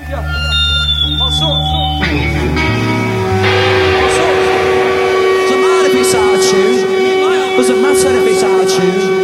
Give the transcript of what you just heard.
What's up? What's up? Doesn't matter if it's our tune. Doesn't matter if it's our tune.